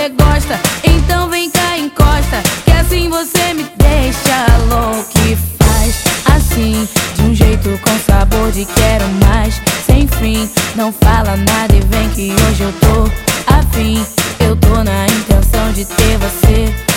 você gosta. Então vem cá, encosta. Que assim você me deixa louco. E faz assim, de um jeito com sabor de quero mais. Sem fim, não fala nada e vem que hoje eu tô afim. Eu tô na intenção de ter você.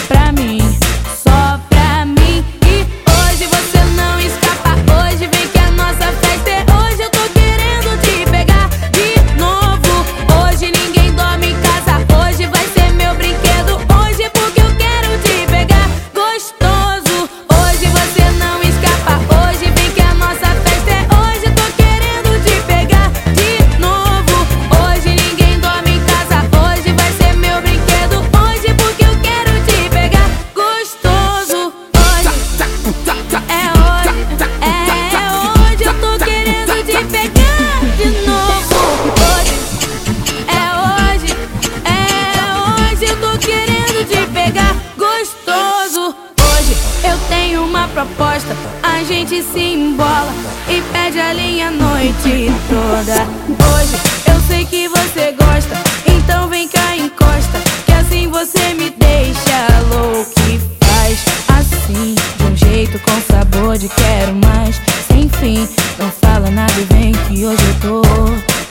Gente se embola e pede a linha a noite toda. Hoje eu sei que você gosta, então vem cá encosta, que assim você me deixa louco e faz assim, de um jeito com sabor de quero mais, sem fim. Não fala nada e vem que hoje eu tô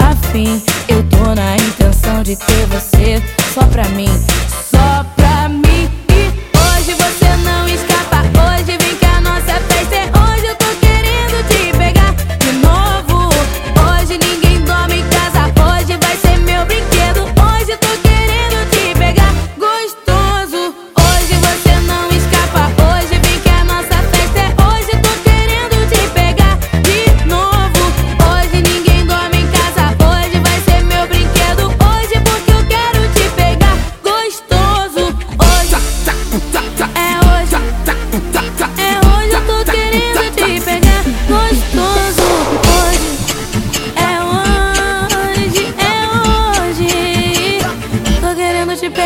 afim. Eu tô na intenção de ter você só pra mim, só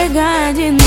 Ягодин